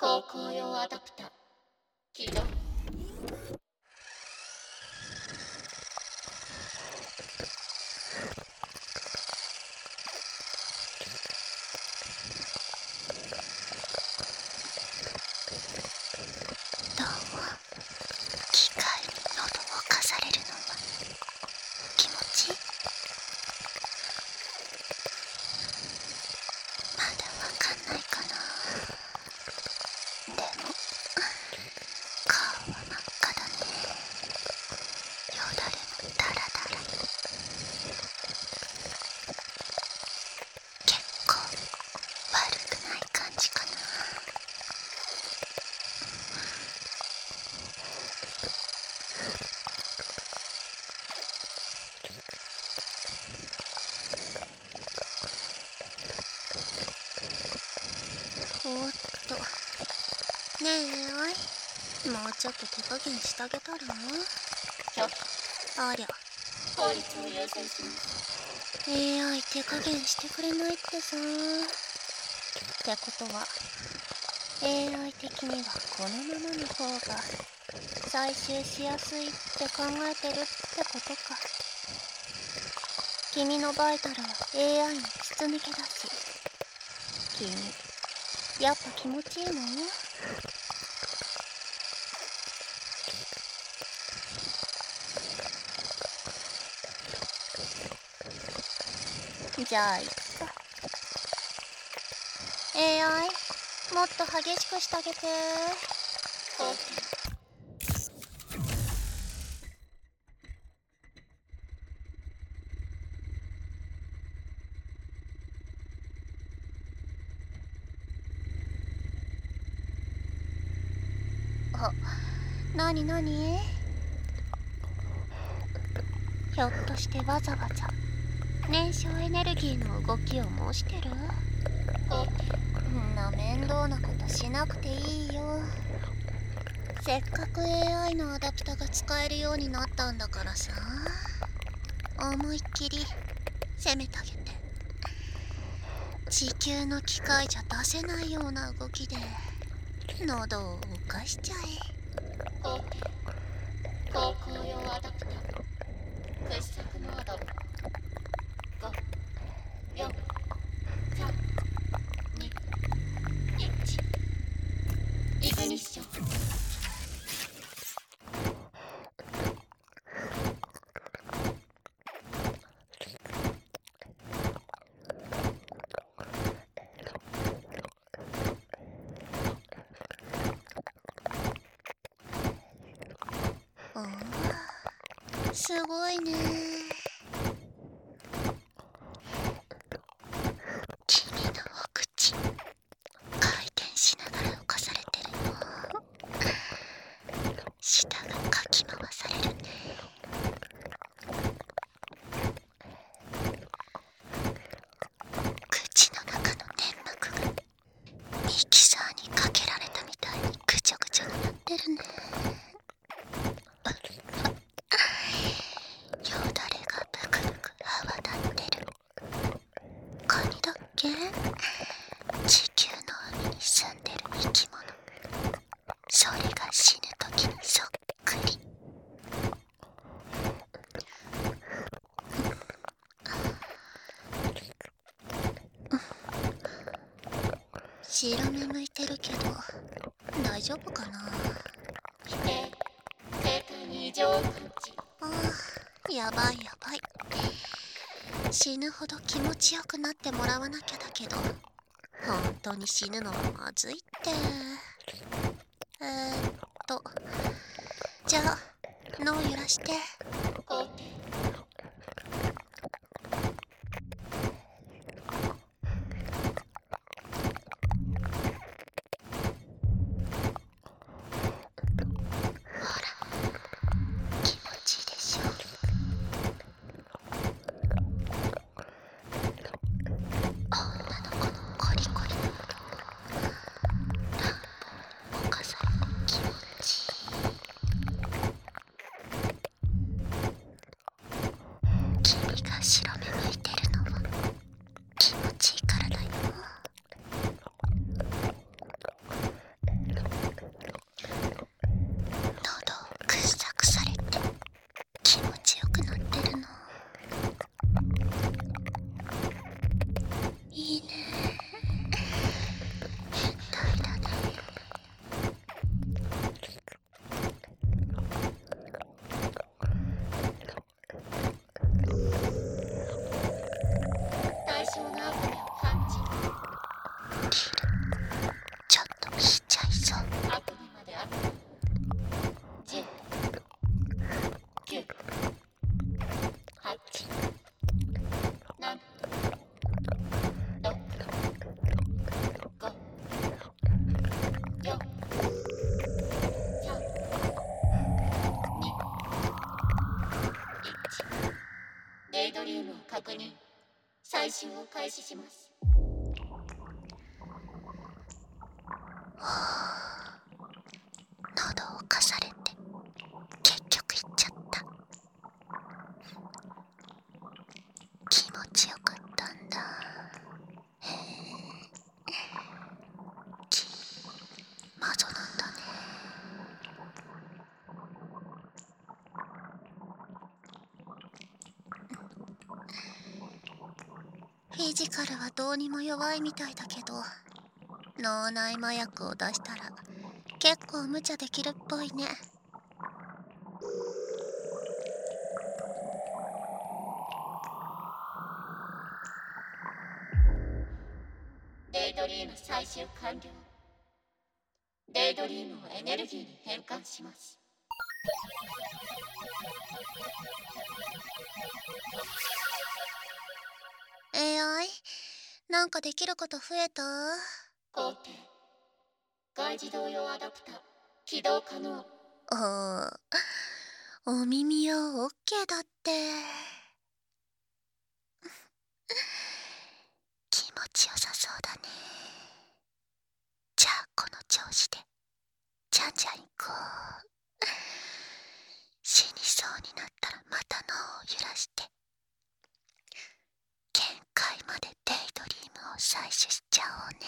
高校用アダプタ起動どうも機械に喉をかされるのは気持ちいいまだわかんないかなでも顔は真っ赤だねよだれもダラダラ結構悪くない感じかなおっとねえおいもうちょっと手加減してあげたら拒否ありゃ法律を優先します AI 手加減してくれないってさってことは AI 的にはこのままの方が採集しやすいって考えてるってことか。君のバイタルは AI に筒抜けだし。君。やっぱ気持ちいいの？じゃあいっか。AI もっと激しくしてあげて。あなになに？ひょっとしてわざわざ燃焼エネルギーの動きを申してる？法廷んな面倒なことしなくていいよ。せっかく AI のアダプタが使えるようになったんだからさ。思いっきり攻めてあげて。地球の機械じゃ出せないような動きで。喉を動かしちゃえ。法廷高校用すごいね。君のお口回転しながら浮かされてるよ。舌がかき回されるね口の中の粘膜がミキサーにかけられたみたいにぐちょぐちょになってるねよだれがブクブク泡立ってるカニだっけ地球の海に住んでる生き物それが死ぬ時にそっくり。白目向いてるけど大丈夫かな？ああやばいやばい。死ぬほど気持ちよくなってもらわなきゃだけど本当に死ぬのはまずいって。えー、っと。じゃあ脳揺らして。最終を開始します。喉をかされて結局行っちゃった。気持ちよかったんだへえき魔女なんだねフィジカルはどうにも弱いみたいだけど脳内麻薬を出したら結構無茶できるっぽいね。デイドリーム最終完了。デイドリームをエネルギーに変換します。えー、いなんかできること増えた？工程外自動用アダプター。起動可能。おー。お耳用オッケーだって。気持ちよさそうだね。じゃあこの調子でじゃんじゃん行こう。死にそうになったらまた脳を揺らして限界までデイドリームを採取しちゃおうね。